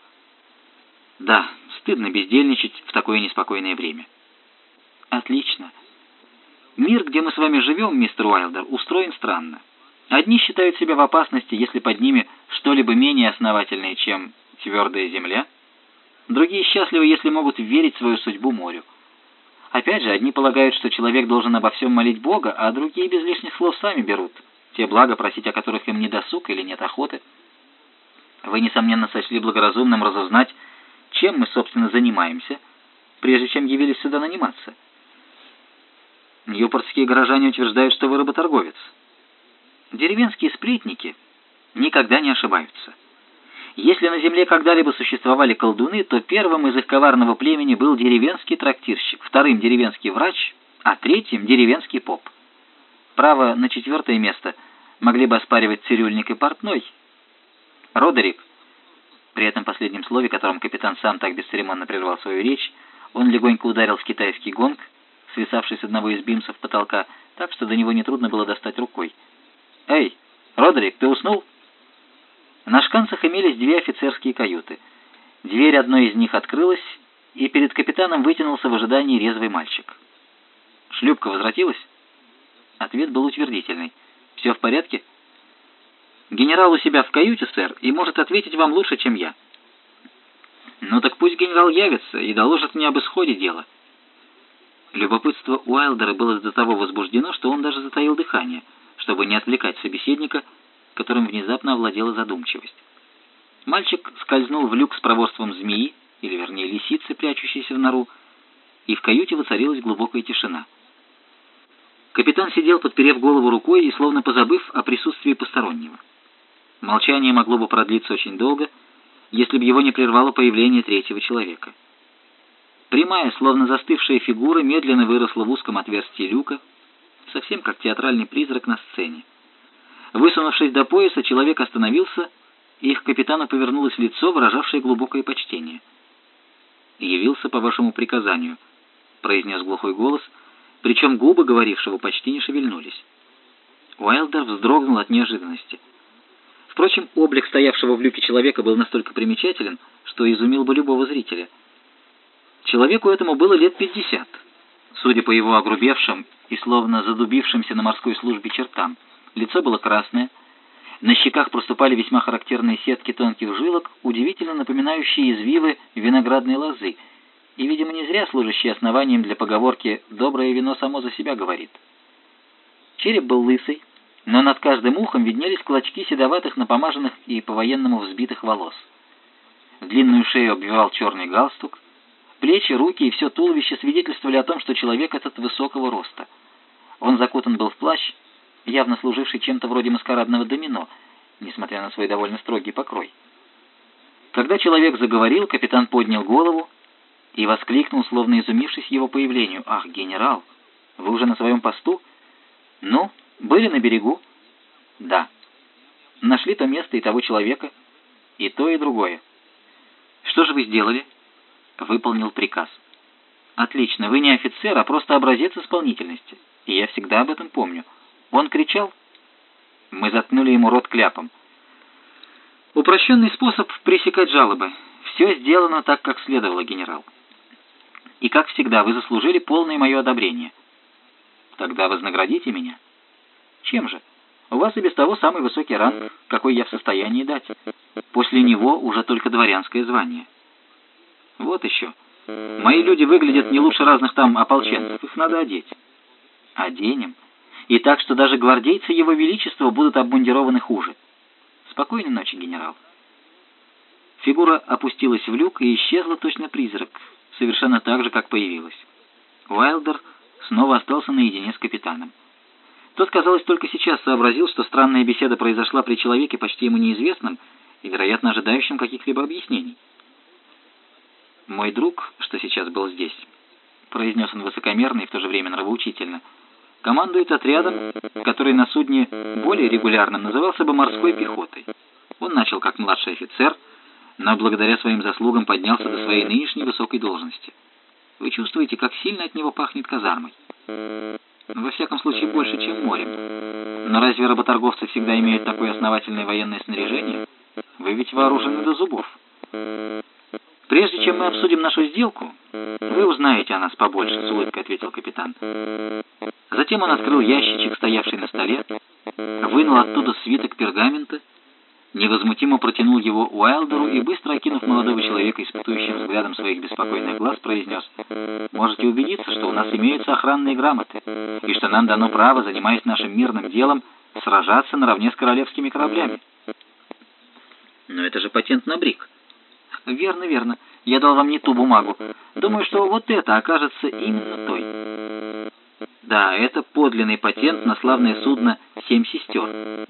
Да, стыдно бездельничать в такое неспокойное время. Отлично. Мир, где мы с вами живем, мистер Уайлдер, устроен странно. Одни считают себя в опасности, если под ними что-либо менее основательное, чем твердая земля. Другие счастливы, если могут верить свою судьбу морю. Опять же, одни полагают, что человек должен обо всем молить Бога, а другие без лишних слов сами берут. Те блага, просить о которых им не досуг или нет охоты. Вы, несомненно, сочли благоразумным разузнать, чем мы, собственно, занимаемся, прежде чем явились сюда наниматься. Ньюпортские горожане утверждают, что вы работорговец. Деревенские сплетники никогда не ошибаются. Если на земле когда-либо существовали колдуны, то первым из их коварного племени был деревенский трактирщик, вторым деревенский врач, а третьим деревенский поп. Право на четвертое место могли бы оспаривать цирюльник и портной. Родерик, при этом последнем слове, которым капитан сам так бесцеремонно прервал свою речь, он легонько ударил в китайский гонг, свисавший с одного из бимсов потолка, так что до него нетрудно было достать рукой. «Эй, Родерик, ты уснул?» На шканцах имелись две офицерские каюты. Дверь одной из них открылась, и перед капитаном вытянулся в ожидании резвый мальчик. «Шлюпка возвратилась?» Ответ был утвердительный. «Все в порядке?» «Генерал у себя в каюте, сэр, и может ответить вам лучше, чем я». «Ну так пусть генерал явится и доложит мне об исходе дела». Любопытство Уайлдера было до того возбуждено, что он даже затаил дыхание, чтобы не отвлекать собеседника, которым внезапно овладела задумчивость. Мальчик скользнул в люк с проворством змеи, или вернее лисицы, прячущейся в нору, и в каюте воцарилась глубокая тишина. Капитан сидел, подперев голову рукой и словно позабыв о присутствии постороннего. Молчание могло бы продлиться очень долго, если бы его не прервало появление третьего человека. Прямая, словно застывшая фигура, медленно выросла в узком отверстии люка, совсем как театральный призрак на сцене. Высунувшись до пояса, человек остановился, и их капитану повернулось лицо, выражавшее глубокое почтение. «Явился по вашему приказанию», — произнес глухой голос, причем губы говорившего почти не шевельнулись. Уайлдер вздрогнул от неожиданности. Впрочем, облик стоявшего в люке человека был настолько примечателен, что изумил бы любого зрителя. Человеку этому было лет пятьдесят, судя по его огрубевшим и словно задубившимся на морской службе чертам. Лицо было красное, на щеках проступали весьма характерные сетки тонких жилок, удивительно напоминающие извивы виноградной лозы, и, видимо, не зря служащие основанием для поговорки «доброе вино само за себя говорит». Череп был лысый, но над каждым ухом виднелись клочки седоватых напомаженных и по-военному взбитых волос. Длинную шею обвивал черный галстук, плечи, руки и все туловище свидетельствовали о том, что человек этот высокого роста. Он закутан был в плащ, явно служивший чем-то вроде маскарадного домино, несмотря на свой довольно строгий покрой. Когда человек заговорил, капитан поднял голову и воскликнул, словно изумившись его появлению. «Ах, генерал, вы уже на своем посту?» «Ну, были на берегу?» «Да». «Нашли то место и того человека?» «И то, и другое». «Что же вы сделали?» «Выполнил приказ». «Отлично, вы не офицер, а просто образец исполнительности, и я всегда об этом помню». Он кричал. Мы заткнули ему рот кляпом. Упрощенный способ пресекать жалобы. Все сделано так, как следовало, генерал. И, как всегда, вы заслужили полное мое одобрение. Тогда вознаградите меня. Чем же? У вас и без того самый высокий ранг, какой я в состоянии дать. После него уже только дворянское звание. Вот еще. Мои люди выглядят не лучше разных там ополченцев. Их надо одеть. Оденем. И так, что даже гвардейцы Его Величества будут обмундированы хуже. Спокойной ночи, генерал. Фигура опустилась в люк и исчезла точно призрак, совершенно так же, как появилась. Уайлдер снова остался наедине с капитаном. Тот, казалось, только сейчас сообразил, что странная беседа произошла при человеке почти ему неизвестном и, вероятно, ожидающем каких-либо объяснений. «Мой друг, что сейчас был здесь», — произнес он высокомерно и в то же время нравоучительно, — командует отрядом, который на судне более регулярным назывался бы морской пехотой. Он начал как младший офицер — но благодаря своим заслугам поднялся до своей нынешней высокой должности. Вы чувствуете, как сильно от него пахнет казармой? Во всяком случае, больше, чем морем. Но разве работорговцы всегда имеют такое основательное военное снаряжение? Вы ведь вооружены до зубов. Прежде чем мы обсудим нашу сделку, вы узнаете о нас побольше, с улыбкой ответил капитан. Затем он открыл ящичек, стоявший на столе, вынул оттуда свиток пергамента невозмутимо протянул его Уайлдеру и, быстро окинув молодого человека испытующим взглядом своих беспокойных глаз, произнес, «Можете убедиться, что у нас имеются охранные грамоты, и что нам дано право, занимаясь нашим мирным делом, сражаться наравне с королевскими кораблями». «Но это же патент на брик». «Верно, верно. Я дал вам не ту бумагу. Думаю, что вот это окажется именно той». «Да, это подлинный патент на славное судно «Семь сестер».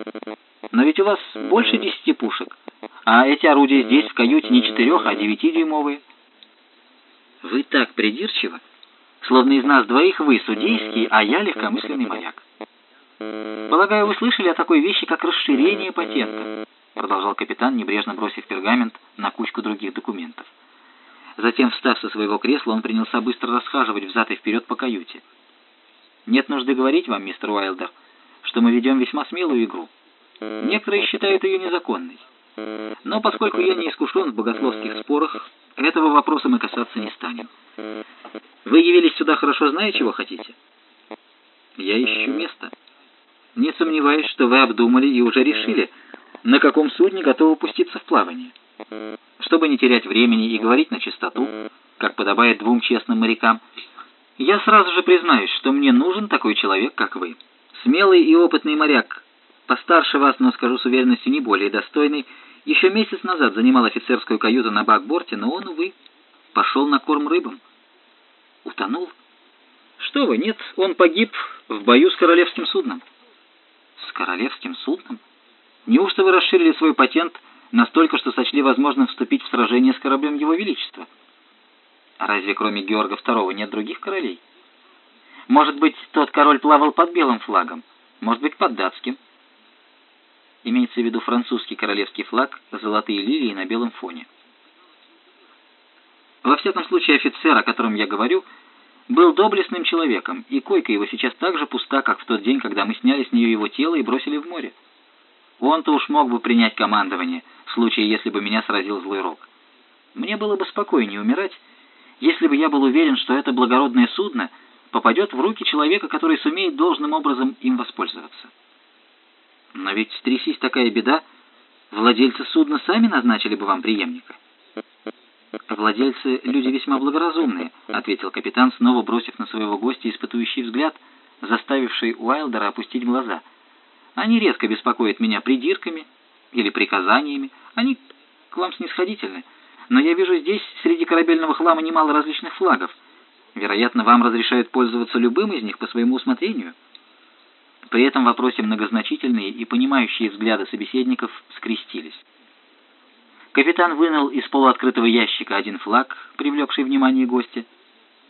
Но ведь у вас больше десяти пушек, а эти орудия здесь, в каюте, не четырех, а девятидюймовые. Вы так придирчивы, словно из нас двоих вы судейский, а я легкомысленный моряк. Полагаю, вы слышали о такой вещи, как расширение патента, продолжал капитан, небрежно бросив пергамент на кучку других документов. Затем, встав со своего кресла, он принялся быстро расхаживать взад и вперед по каюте. «Нет нужды говорить вам, мистер Уайлдер, что мы ведем весьма смелую игру. Некоторые считают ее незаконной. Но поскольку я не искушен в богословских спорах, этого вопроса мы касаться не станем. Вы явились сюда хорошо зная, чего хотите? Я ищу место. Не сомневаюсь, что вы обдумали и уже решили, на каком судне готовы пуститься в плавание. Чтобы не терять времени и говорить на чистоту, как подобает двум честным морякам, я сразу же признаюсь, что мне нужен такой человек, как вы. Смелый и опытный моряк, постарше вас, но скажу с уверенностью не более достойный, еще месяц назад занимал офицерскую каюту на бакборте, но он, увы, пошел на корм рыбам. Утонул? Что вы, нет, он погиб в бою с королевским судном. С королевским судном? Неужто вы расширили свой патент настолько, что сочли возможным вступить в сражение с кораблем Его Величества? А разве кроме Георга II нет других королей? Может быть, тот король плавал под белым флагом, может быть, под датским. Имеется в виду французский королевский флаг, золотые лилии на белом фоне. Во всяком случае, офицер, о котором я говорю, был доблестным человеком, и койка его сейчас так же пуста, как в тот день, когда мы сняли с нее его тело и бросили в море. Он-то уж мог бы принять командование, в случае, если бы меня сразил злой рок. Мне было бы спокойнее умирать, если бы я был уверен, что это благородное судно попадет в руки человека, который сумеет должным образом им воспользоваться. Но ведь стрясись такая беда, владельцы судна сами назначили бы вам преемника. «Владельцы — люди весьма благоразумные», — ответил капитан, снова бросив на своего гостя испытующий взгляд, заставивший Уайлдера опустить глаза. «Они редко беспокоят меня придирками или приказаниями. Они к вам снисходительны. Но я вижу здесь среди корабельного хлама немало различных флагов. Вероятно, вам разрешают пользоваться любым из них по своему усмотрению». При этом вопросе многозначительные и понимающие взгляды собеседников скрестились. Капитан вынул из полуоткрытого ящика один флаг, привлекший внимание гостя,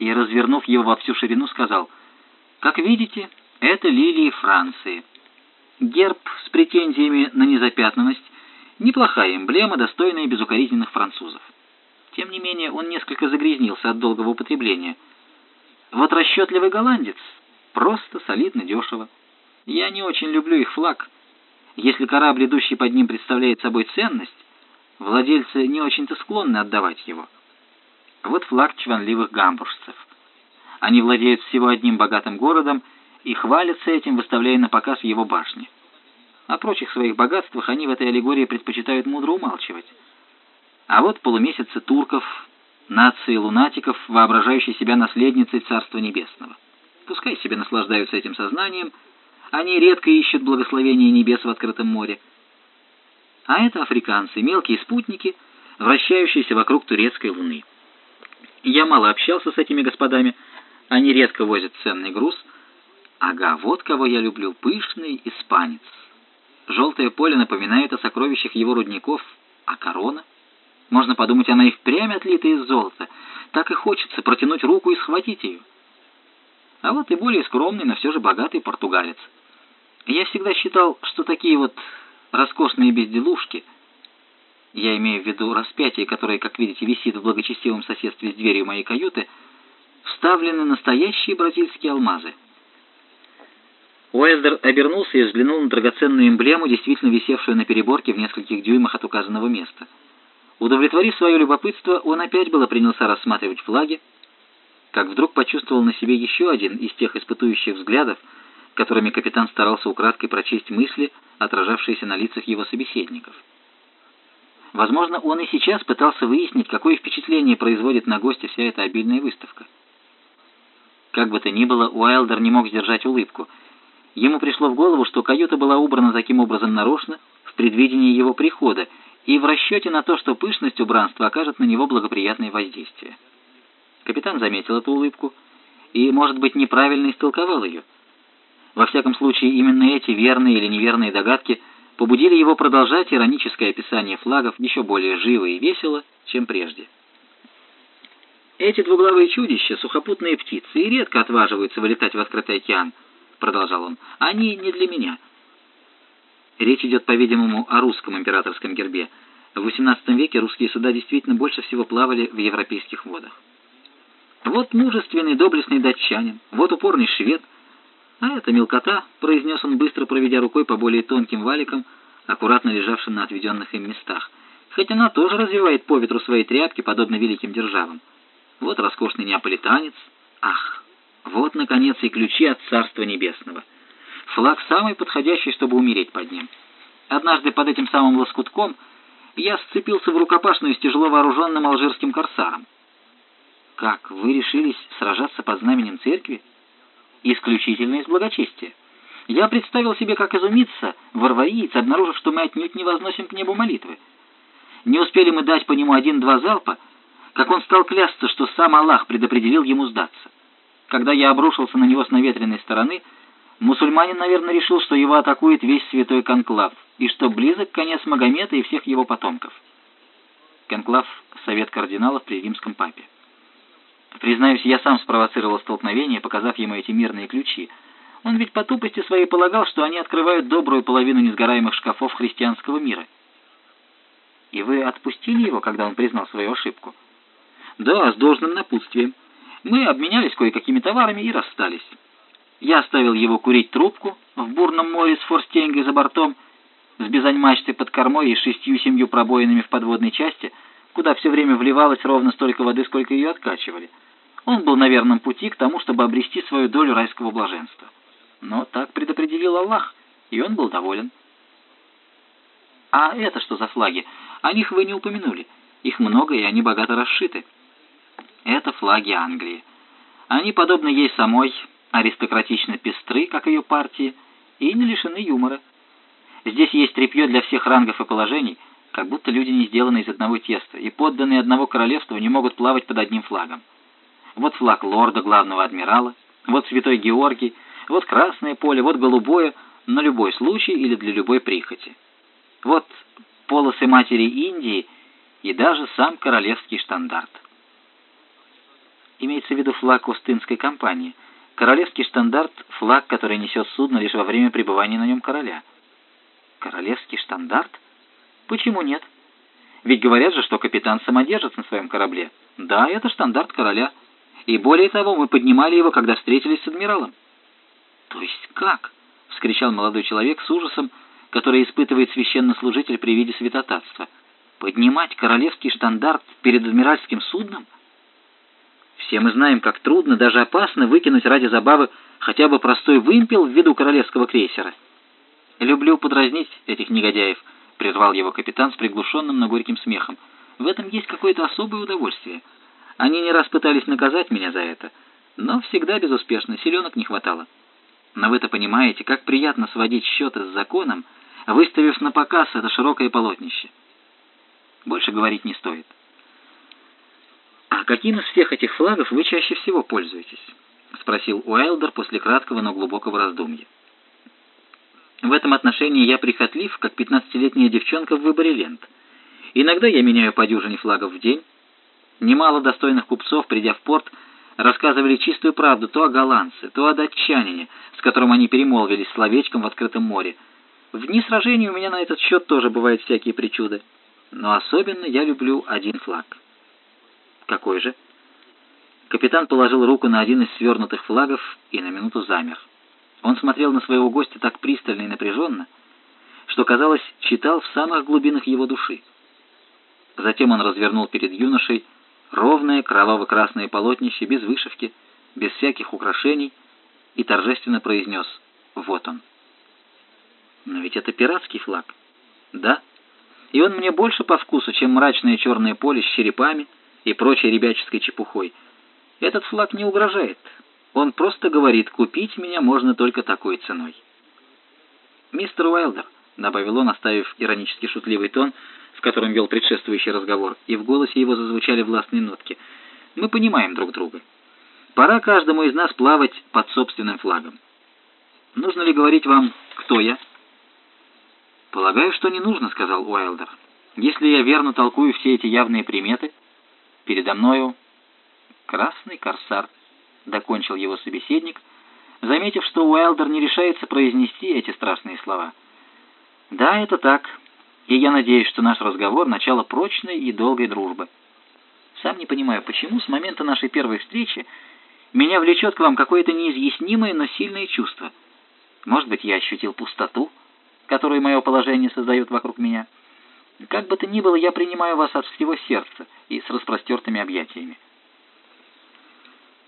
и, развернув его во всю ширину, сказал, «Как видите, это лилии Франции. Герб с претензиями на незапятнанность — неплохая эмблема, достойная безукоризненных французов. Тем не менее, он несколько загрязнился от долгого употребления. Вот расчетливый голландец — просто, солидно, дешево. Я не очень люблю их флаг. Если корабль, идущий под ним, представляет собой ценность, владельцы не очень-то склонны отдавать его. Вот флаг чванливых гамбуржцев. Они владеют всего одним богатым городом и хвалятся этим, выставляя на показ его башни. О прочих своих богатствах они в этой аллегории предпочитают мудро умалчивать. А вот полумесяцы турков, нации лунатиков, воображающие себя наследницей Царства Небесного. Пускай себе наслаждаются этим сознанием, они редко ищут благословения небес в открытом море. А это африканцы, мелкие спутники, вращающиеся вокруг турецкой луны. Я мало общался с этими господами, они редко возят ценный груз. Ага, вот кого я люблю, пышный испанец. Желтое поле напоминает о сокровищах его рудников, а корона? Можно подумать, она и впрямь отлита из золота. Так и хочется протянуть руку и схватить ее. А вот и более скромный, но все же богатый португалец. Я всегда считал, что такие вот роскошные безделушки, я имею в виду распятие, которое, как видите, висит в благочестивом соседстве с дверью моей каюты, вставлены настоящие бразильские алмазы. Уэлдер обернулся и взглянул на драгоценную эмблему, действительно висевшую на переборке в нескольких дюймах от указанного места. Удовлетворив свое любопытство, он опять было принялся рассматривать флаги, как вдруг почувствовал на себе еще один из тех испытующих взглядов, которыми капитан старался украдкой прочесть мысли, отражавшиеся на лицах его собеседников. Возможно, он и сейчас пытался выяснить, какое впечатление производит на гостя вся эта обильная выставка. Как бы то ни было, Уайлдер не мог сдержать улыбку. Ему пришло в голову, что каюта была убрана таким образом нарочно, в предвидении его прихода, и в расчете на то, что пышность убранства окажет на него благоприятное воздействие. Капитан заметил эту улыбку и, может быть, неправильно истолковал ее. Во всяком случае, именно эти верные или неверные догадки побудили его продолжать ироническое описание флагов еще более живо и весело, чем прежде. «Эти двуглавые чудища — сухопутные птицы и редко отваживаются вылетать в открытый океан», — продолжал он. «Они не для меня». Речь идет, по-видимому, о русском императорском гербе. В XVIII веке русские суда действительно больше всего плавали в европейских водах. Вот мужественный, доблестный датчанин, вот упорный швед, а это мелкота, произнес он, быстро проведя рукой по более тонким валикам, аккуратно лежавшим на отведенных им местах. Хоть она тоже развивает по ветру свои тряпки, подобно великим державам. Вот роскошный неаполитанец. Ах, вот, наконец, и ключи от Царства Небесного. Флаг самый подходящий, чтобы умереть под ним. Однажды под этим самым лоскутком я сцепился в рукопашную с тяжело вооруженным алжирским корсаром. «Как, вы решились сражаться под знаменем церкви?» «Исключительно из благочестия. Я представил себе, как изумиться варвариец, обнаружив, что мы отнюдь не возносим к небу молитвы. Не успели мы дать по нему один-два залпа, как он стал клясться, что сам Аллах предопределил ему сдаться. Когда я обрушился на него с наветренной стороны, мусульманин, наверное, решил, что его атакует весь святой конклав, и что близок конец Магомета и всех его потомков. Конклав — совет кардиналов при римском папе. Признаюсь, я сам спровоцировал столкновение, показав ему эти мирные ключи. Он ведь по тупости своей полагал, что они открывают добрую половину несгораемых шкафов христианского мира. И вы отпустили его, когда он признал свою ошибку? Да, с должным напутствием. Мы обменялись кое-какими товарами и расстались. Я оставил его курить трубку в бурном море с форстенгой за бортом, с бизань-мачтой под кормой и шестью-семью пробоинами в подводной части, куда все время вливалось ровно столько воды, сколько ее откачивали. Он был на верном пути к тому, чтобы обрести свою долю райского блаженства. Но так предопределил Аллах, и он был доволен. А это что за флаги? О них вы не упомянули. Их много, и они богато расшиты. Это флаги Англии. Они, подобно ей самой, аристократично пестры, как ее партии, и не лишены юмора. Здесь есть тряпье для всех рангов и положений, как будто люди не сделаны из одного теста, и подданные одного королевства не могут плавать под одним флагом. Вот флаг лорда, главного адмирала, вот святой Георгий, вот красное поле, вот голубое, на любой случай или для любой прихоти. Вот полосы матери Индии и даже сам королевский штандарт. Имеется в виду флаг Устынской компании. Королевский штандарт — флаг, который несет судно лишь во время пребывания на нем короля. Королевский штандарт? Почему нет? Ведь говорят же, что капитан самодержец на своем корабле. Да, это штандарт короля. И более того, мы поднимали его, когда встретились с адмиралом. То есть как? — вскричал молодой человек с ужасом, который испытывает священнослужитель при виде святотатства. Поднимать королевский штандарт перед адмиральским судном? Все мы знаем, как трудно, даже опасно выкинуть ради забавы хотя бы простой вымпел в виду королевского крейсера. «Люблю подразнить этих негодяев», — прервал его капитан с приглушенным, но горьким смехом. «В этом есть какое-то особое удовольствие. Они не раз пытались наказать меня за это, но всегда безуспешно, селенок не хватало. Но вы-то понимаете, как приятно сводить счеты с законом, выставив на показ это широкое полотнище. Больше говорить не стоит. «А каким из всех этих флагов вы чаще всего пользуетесь?» — спросил Уайлдер после краткого, но глубокого раздумья. В этом отношении я прихотлив, как пятнадцатилетняя девчонка в выборе лент. Иногда я меняю по дюжине флагов в день. Немало достойных купцов, придя в порт, рассказывали чистую правду то о голландце, то о датчанине, с которым они перемолвились словечком в открытом море. В дни сражений у меня на этот счет тоже бывают всякие причуды. Но особенно я люблю один флаг. Какой же? Капитан положил руку на один из свернутых флагов и на минуту замер. Он смотрел на своего гостя так пристально и напряженно, что, казалось, читал в самых глубинах его души. Затем он развернул перед юношей ровное кроваво-красное полотнище без вышивки, без всяких украшений, и торжественно произнес «Вот он». Но ведь это пиратский флаг. Да, и он мне больше по вкусу, чем мрачное черное поле с черепами и прочей ребяческой чепухой. Этот флаг не угрожает, он просто говорит, купить меня можно только такой ценой. «Мистер Уайлдер», — добавил он, оставив иронически шутливый тон, с которым вел предшествующий разговор, и в голосе его зазвучали властные нотки, — «мы понимаем друг друга. Пора каждому из нас плавать под собственным флагом. Нужно ли говорить вам, кто я?» «Полагаю, что не нужно», — сказал Уайлдер. «Если я верно толкую все эти явные приметы, передо мною красный корсар». — докончил его собеседник, заметив, что Уайлдер не решается произнести эти страшные слова. «Да, это так, и я надеюсь, что наш разговор — начало прочной и долгой дружбы. Сам не понимаю, почему с момента нашей первой встречи меня влечет к вам какое-то неизъяснимое, но сильное чувство. Может быть, я ощутил пустоту, которую мое положение создает вокруг меня. Как бы то ни было, я принимаю вас от всего сердца и с распростертыми объятиями.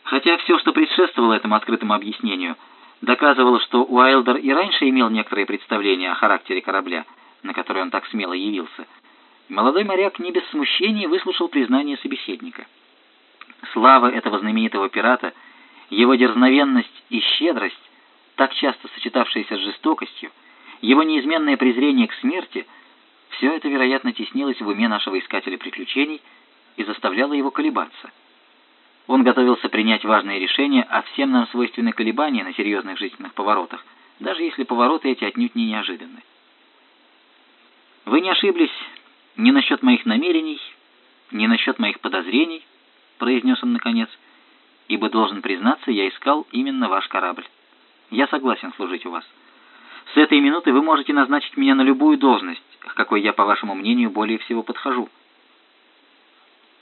Хотя все, что предшествовало этому открытому объяснению, доказывало, что Уайлдер и раньше имел некоторые представления о характере корабля, на который он так смело явился, молодой моряк не без смущения выслушал признание собеседника. Слава этого знаменитого пирата, его дерзновенность и щедрость, так часто сочетавшиеся с жестокостью, его неизменное презрение к смерти, все это, вероятно, теснилось в уме нашего искателя приключений и заставляло его колебаться. Он готовился принять важные решения, а всем нам свойственны колебания на серьезных жизненных поворотах, даже если повороты эти отнюдь не неожиданны. Вы не ошиблись ни насчет моих намерений, ни насчет моих подозрений, произнес он наконец, ибо, должен признаться, я искал именно ваш корабль. Я согласен служить у вас. С этой минуты вы можете назначить меня на любую должность, к какой я, по вашему мнению, более всего подхожу.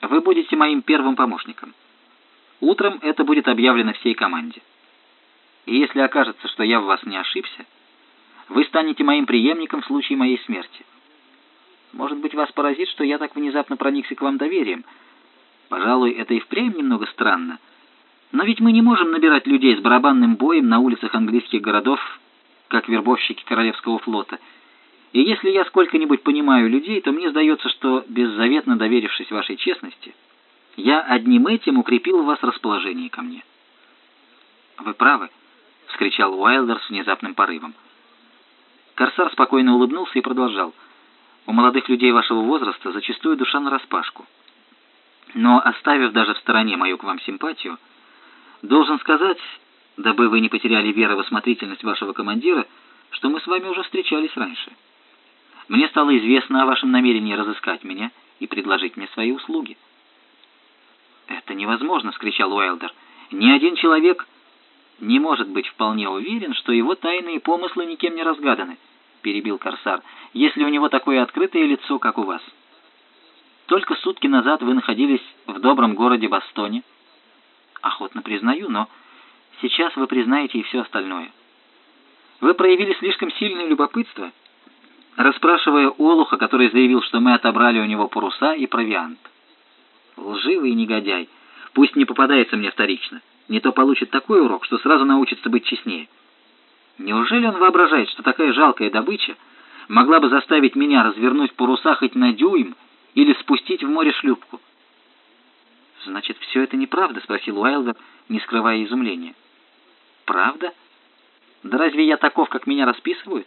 Вы будете моим первым помощником. Утром это будет объявлено всей команде. И если окажется, что я в вас не ошибся, вы станете моим преемником в случае моей смерти. Может быть, вас поразит, что я так внезапно проникся к вам доверием. Пожалуй, это и впрямь немного странно. Но ведь мы не можем набирать людей с барабанным боем на улицах английских городов, как вербовщики Королевского флота. И если я сколько-нибудь понимаю людей, то мне сдается, что, беззаветно доверившись вашей честности, я одним этим укрепил в вас расположение ко мне». «Вы правы», — вскричал Уайлдер с внезапным порывом. Корсар спокойно улыбнулся и продолжал. «У молодых людей вашего возраста зачастую душа нараспашку. Но, оставив даже в стороне мою к вам симпатию, должен сказать, дабы вы не потеряли веры в осмотрительность вашего командира, что мы с вами уже встречались раньше. Мне стало известно о вашем намерении разыскать меня и предложить мне свои услуги». «Это невозможно!» — вскричал Уайлдер. «Ни один человек не может быть вполне уверен, что его тайные помыслы никем не разгаданы», — перебил Корсар, «если у него такое открытое лицо, как у вас. Только сутки назад вы находились в добром городе Бастоне. Охотно признаю, но сейчас вы признаете и все остальное. Вы проявили слишком сильное любопытство, расспрашивая Олуха, который заявил, что мы отобрали у него паруса и провиант. Лживый негодяй. Пусть не попадается мне вторично. Не то получит такой урок, что сразу научится быть честнее. Неужели он воображает, что такая жалкая добыча могла бы заставить меня развернуть паруса хоть на дюйм или спустить в море шлюпку? «Значит, все это неправда?» — спросил Уайлдер, не скрывая изумления. «Правда? Да разве я таков, как меня расписывают?»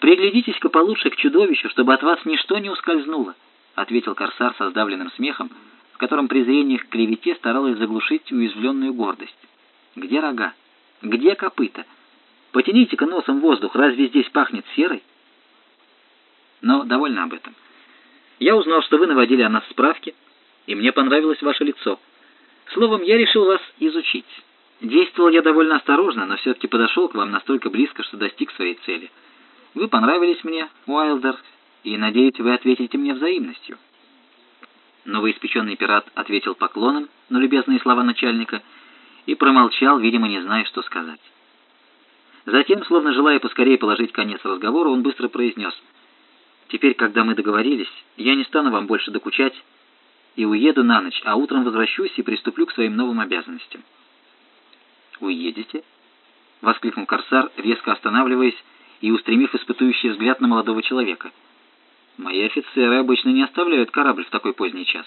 «Приглядитесь-ка получше к чудовищу, чтобы от вас ничто не ускользнуло», — ответил Корсар со сдавленным смехом, в котором презрение к клевете старалось заглушить уязвленную гордость. «Где рога? Где копыта? Потяните-ка носом воздух, разве здесь пахнет серой?» «Но довольно об этом. Я узнал, что вы наводили о нас справки, и мне понравилось ваше лицо. Словом, я решил вас изучить. Действовал я довольно осторожно, но все-таки подошел к вам настолько близко, что достиг своей цели». Вы понравились мне, Уайлдер, и, надеюсь, вы ответите мне взаимностью». Новоиспеченный пират ответил поклоном на любезные слова начальника и промолчал, видимо, не зная, что сказать. Затем, словно желая поскорее положить конец разговору, он быстро произнес, «Теперь, когда мы договорились, я не стану вам больше докучать и уеду на ночь, а утром возвращусь и приступлю к своим новым обязанностям». «Уедете?» — воскликнул Корсар, резко останавливаясь и устремив испытующий взгляд на молодого человека. «Мои офицеры обычно не оставляют корабль в такой поздний час.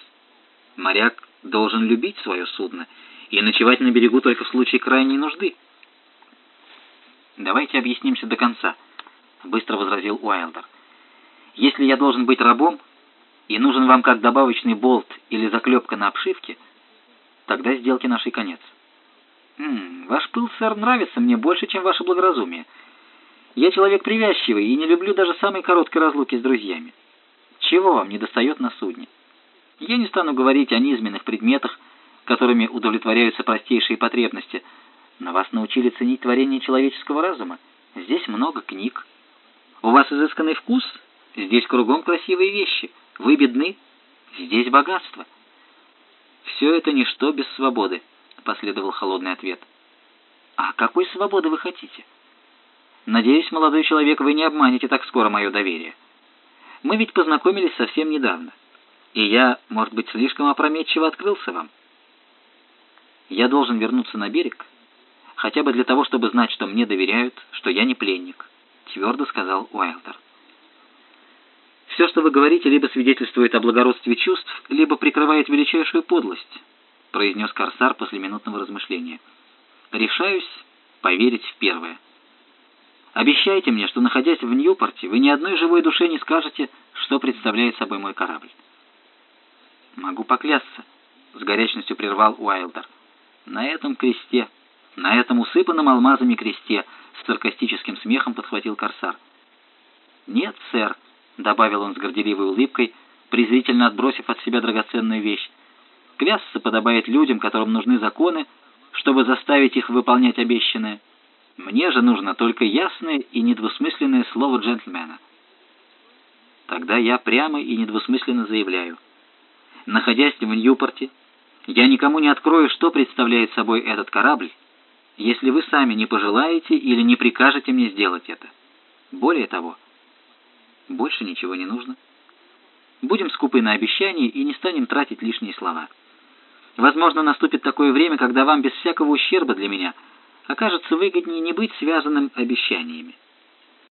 Моряк должен любить свое судно и ночевать на берегу только в случае крайней нужды». «Давайте объяснимся до конца», — быстро возразил Уайлдер. «Если я должен быть рабом и нужен вам как добавочный болт или заклепка на обшивке, тогда сделки нашей конец». «М -м, «Ваш пыл, сэр, нравится мне больше, чем ваше благоразумие». Я человек привязчивый и не люблю даже самой короткой разлуки с друзьями. Чего вам не достает на судне? Я не стану говорить о низменных предметах, которыми удовлетворяются простейшие потребности, но вас научили ценить творение человеческого разума. Здесь много книг. У вас изысканный вкус, здесь кругом красивые вещи. Вы бедны, здесь богатство. Все это ничто без свободы, последовал холодный ответ. А какой свободы вы хотите? Надеюсь, молодой человек, вы не обманете так скоро мое доверие. Мы ведь познакомились совсем недавно, и я, может быть, слишком опрометчиво открылся вам. Я должен вернуться на берег, хотя бы для того, чтобы знать, что мне доверяют, что я не пленник, твердо сказал Уайлдер. Все, что вы говорите, либо свидетельствует о благородстве чувств, либо прикрывает величайшую подлость, произнес Корсар после минутного размышления. Решаюсь поверить в первое. Обещайте мне, что, находясь в Ньюпорте, вы ни одной живой душе не скажете, что представляет собой мой корабль. Могу поклясться, — с горячностью прервал Уайлдер. На этом кресте, на этом усыпанном алмазами кресте, с саркастическим смехом подхватил корсар. Нет, сэр, — добавил он с горделивой улыбкой, презрительно отбросив от себя драгоценную вещь. Клясться подобает людям, которым нужны законы, чтобы заставить их выполнять обещанное. Мне же нужно только ясное и недвусмысленное слово джентльмена. Тогда я прямо и недвусмысленно заявляю. Находясь в Ньюпорте, я никому не открою, что представляет собой этот корабль, если вы сами не пожелаете или не прикажете мне сделать это. Более того, больше ничего не нужно. Будем скупы на обещания и не станем тратить лишние слова. Возможно, наступит такое время, когда вам без всякого ущерба для меня – окажется выгоднее не быть связанным обещаниями.